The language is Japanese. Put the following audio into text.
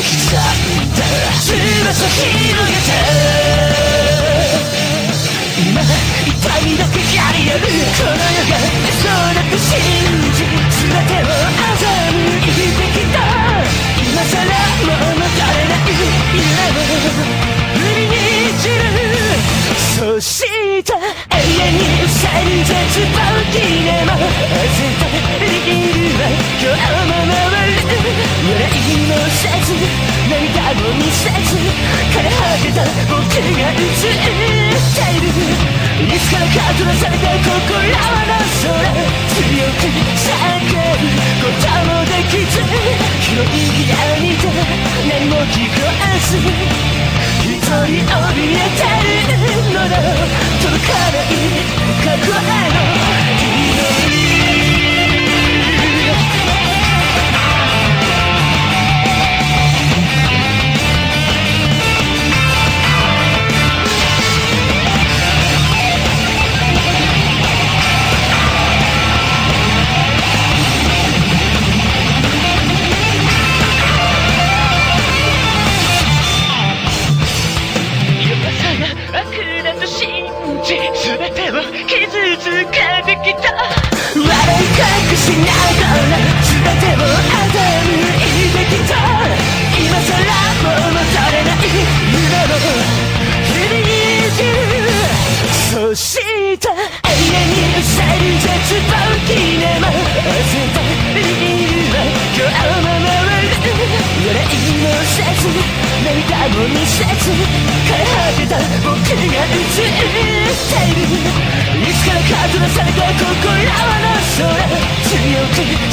刻んだ翼広げて。今痛みだけやりやる。この世がそうなく信じ全てを。一人怯えてるのだ届かない過去信じ全てを傷つけてきた。笑い隠しながらいもせず涙も見せず枯れ果てた僕が映っている。いつからか閉ざされた心の空強く